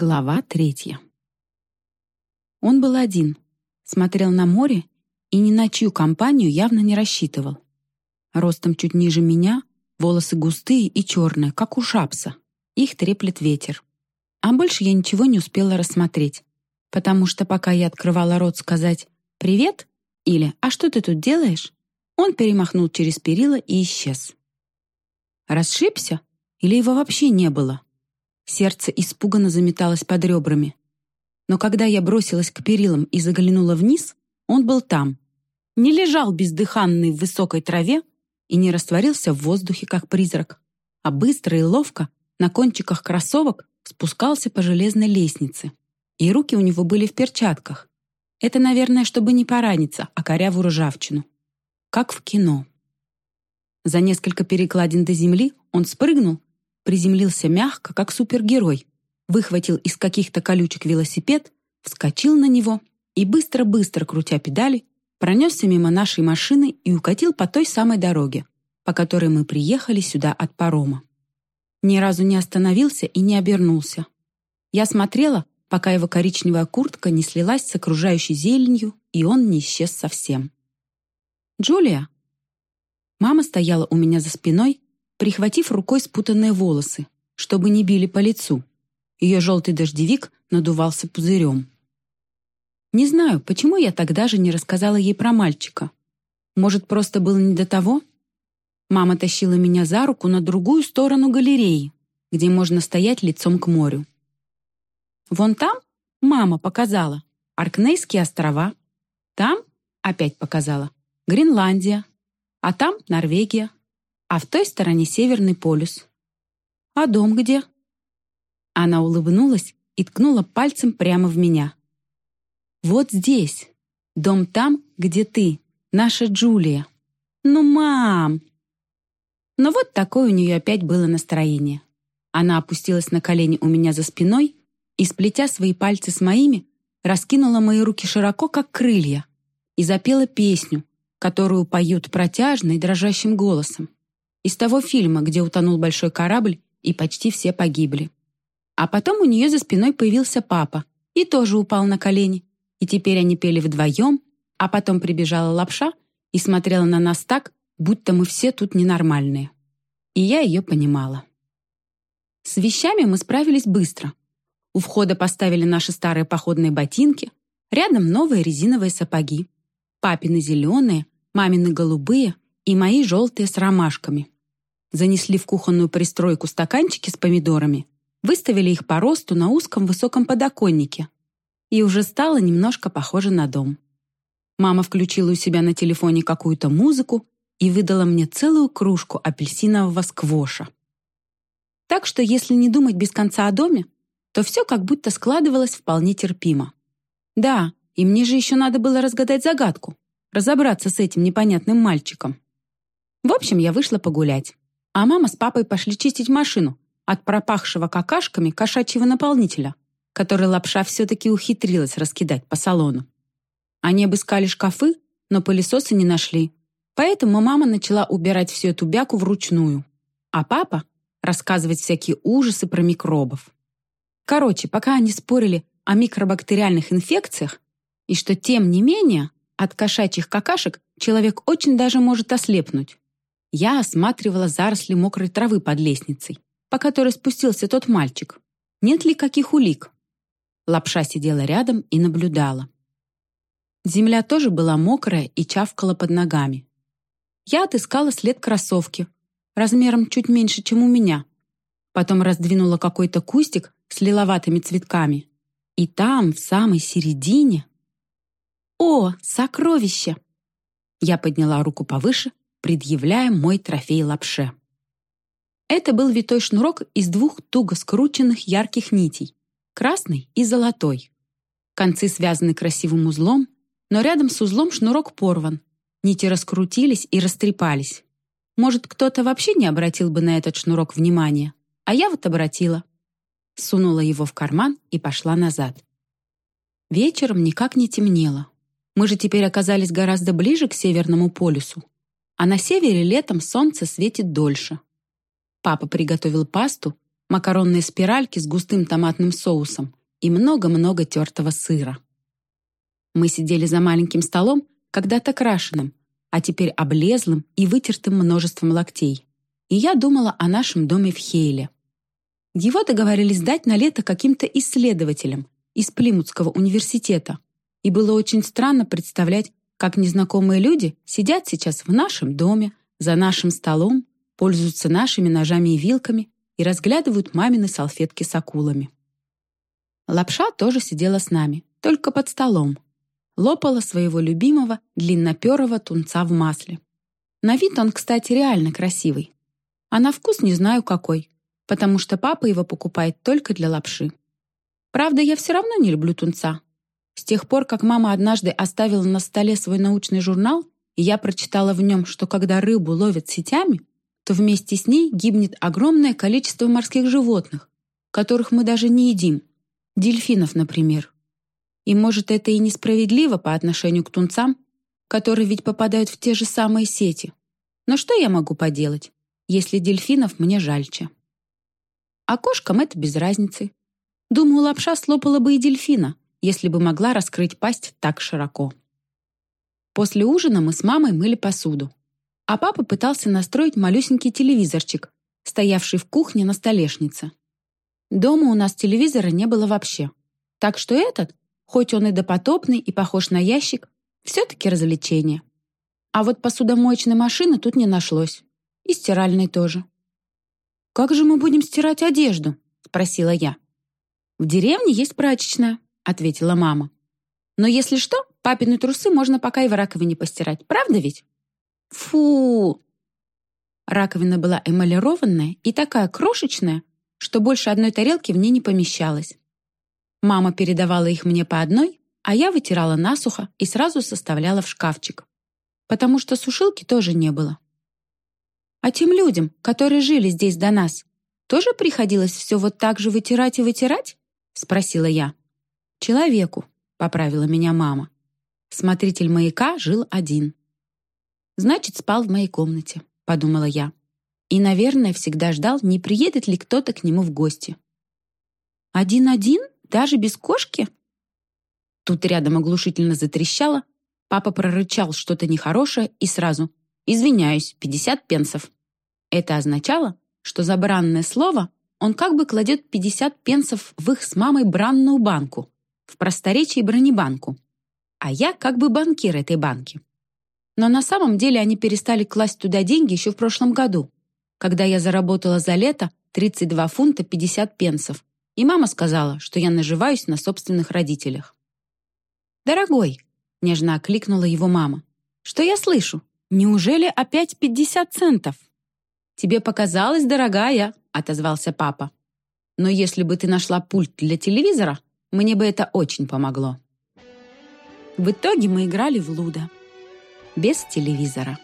Глава третья. Он был один, смотрел на море и ни на чью компанию явно не рассчитывал. Ростом чуть ниже меня, волосы густые и черные, как у шапса. Их треплет ветер. А больше я ничего не успела рассмотреть, потому что пока я открывала рот сказать «Привет» или «А что ты тут делаешь?», он перемахнул через перила и исчез. Расшибся? Или его вообще не было? Сердце испуганно заметалось под ребрами. Но когда я бросилась к перилам и заглянула вниз, он был там. Не лежал бездыханный в высокой траве и не растворился в воздухе, как призрак, а быстро и ловко на кончиках кроссовок спускался по железной лестнице. И руки у него были в перчатках. Это, наверное, чтобы не пораниться, а корявую ржавчину. Как в кино. За несколько перекладин до земли он спрыгнул приземлился мягко, как супергерой, выхватил из каких-то колючек велосипед, вскочил на него и, быстро-быстро крутя педали, пронесся мимо нашей машины и укатил по той самой дороге, по которой мы приехали сюда от парома. Ни разу не остановился и не обернулся. Я смотрела, пока его коричневая куртка не слилась с окружающей зеленью, и он не исчез совсем. «Джулия?» Мама стояла у меня за спиной, прихватив рукой спутанные волосы, чтобы не били по лицу. Ее желтый дождевик надувался пузырем. Не знаю, почему я тогда же не рассказала ей про мальчика. Может, просто было не до того? Мама тащила меня за руку на другую сторону галереи, где можно стоять лицом к морю. Вон там мама показала Аркнейские острова. Там, опять показала, Гренландия. А там Норвегия а в той стороне Северный полюс. «А дом где?» Она улыбнулась и ткнула пальцем прямо в меня. «Вот здесь. Дом там, где ты, наша Джулия. Ну, мам!» Но вот такое у нее опять было настроение. Она опустилась на колени у меня за спиной и, сплетя свои пальцы с моими, раскинула мои руки широко, как крылья, и запела песню, которую поют протяжно и дрожащим голосом. Из того фильма, где утонул большой корабль, и почти все погибли. А потом у нее за спиной появился папа и тоже упал на колени. И теперь они пели вдвоем, а потом прибежала лапша и смотрела на нас так, будто мы все тут ненормальные. И я ее понимала. С вещами мы справились быстро. У входа поставили наши старые походные ботинки, рядом новые резиновые сапоги. Папины зеленые, мамины голубые — и мои желтые с ромашками. Занесли в кухонную пристройку стаканчики с помидорами, выставили их по росту на узком высоком подоконнике. И уже стало немножко похоже на дом. Мама включила у себя на телефоне какую-то музыку и выдала мне целую кружку апельсинового сквоша. Так что, если не думать без конца о доме, то все как будто складывалось вполне терпимо. Да, и мне же еще надо было разгадать загадку, разобраться с этим непонятным мальчиком. В общем, я вышла погулять. А мама с папой пошли чистить машину от пропахшего какашками кошачьего наполнителя, который лапша все-таки ухитрилась раскидать по салону. Они обыскали шкафы, но пылесосы не нашли. Поэтому мама начала убирать всю эту бяку вручную. А папа — рассказывать всякие ужасы про микробов. Короче, пока они спорили о микробактериальных инфекциях, и что, тем не менее, от кошачьих какашек человек очень даже может ослепнуть. Я осматривала заросли мокрой травы под лестницей, по которой спустился тот мальчик. Нет ли каких улик? Лапша сидела рядом и наблюдала. Земля тоже была мокрая и чавкала под ногами. Я отыскала след кроссовки, размером чуть меньше, чем у меня. Потом раздвинула какой-то кустик с лиловатыми цветками. И там, в самой середине... О, сокровище! Я подняла руку повыше предъявляя мой трофей лапше. Это был витой шнурок из двух туго скрученных ярких нитей, красной и золотой. Концы связаны красивым узлом, но рядом с узлом шнурок порван. Нити раскрутились и растрепались. Может, кто-то вообще не обратил бы на этот шнурок внимания, а я вот обратила. Сунула его в карман и пошла назад. Вечером никак не темнело. Мы же теперь оказались гораздо ближе к Северному полюсу, а на севере летом солнце светит дольше. Папа приготовил пасту, макаронные спиральки с густым томатным соусом и много-много тертого сыра. Мы сидели за маленьким столом, когда-то крашеным, а теперь облезлым и вытертым множеством локтей. И я думала о нашем доме в Хейле. Его договорились сдать на лето каким-то исследователям из Плимутского университета. И было очень странно представлять, как незнакомые люди сидят сейчас в нашем доме, за нашим столом, пользуются нашими ножами и вилками и разглядывают мамины салфетки с акулами. Лапша тоже сидела с нами, только под столом. Лопала своего любимого длинноперого тунца в масле. На вид он, кстати, реально красивый. А на вкус не знаю какой, потому что папа его покупает только для лапши. Правда, я все равно не люблю тунца. С тех пор, как мама однажды оставила на столе свой научный журнал, и я прочитала в нем, что когда рыбу ловят сетями, то вместе с ней гибнет огромное количество морских животных, которых мы даже не едим. Дельфинов, например. И может, это и несправедливо по отношению к тунцам, которые ведь попадают в те же самые сети. Но что я могу поделать, если дельфинов мне жальче? А кошкам это без разницы. Думаю, лапша слопала бы и дельфина, если бы могла раскрыть пасть так широко. После ужина мы с мамой мыли посуду, а папа пытался настроить малюсенький телевизорчик, стоявший в кухне на столешнице. Дома у нас телевизора не было вообще. Так что этот, хоть он и допотопный и похож на ящик, все-таки развлечение. А вот посудомоечной машины тут не нашлось. И стиральной тоже. «Как же мы будем стирать одежду?» — спросила я. «В деревне есть прачечная», — ответила мама. «Но если что, папины трусы можно пока и в раковине постирать, правда ведь?» «Фу!» Раковина была эмалированная и такая крошечная, что больше одной тарелки в ней не помещалось. Мама передавала их мне по одной, а я вытирала насухо и сразу составляла в шкафчик. Потому что сушилки тоже не было. А тем людям, которые жили здесь до нас, тоже приходилось все вот так же вытирать и вытирать? Спросила я. Человеку, поправила меня мама. Смотритель маяка жил один. Значит, спал в моей комнате, подумала я. И, наверное, всегда ждал, не приедет ли кто-то к нему в гости. Один-один? Даже без кошки? Тут рядом оглушительно затрещало. Папа прорычал что-то нехорошее и сразу «Извиняюсь, 50 пенсов». Это означало, что за бранное слово он как бы кладет 50 пенсов в их с мамой бранную банку, в просторечии бронебанку. А я как бы банкир этой банки. Но на самом деле они перестали класть туда деньги еще в прошлом году, когда я заработала за лето 32 фунта 50 пенсов, и мама сказала, что я наживаюсь на собственных родителях. «Дорогой», — нежно окликнула его мама, — «что я слышу? «Неужели опять пятьдесят центов?» «Тебе показалось, дорогая», — отозвался папа. «Но если бы ты нашла пульт для телевизора, мне бы это очень помогло». В итоге мы играли в Лудо. Без телевизора.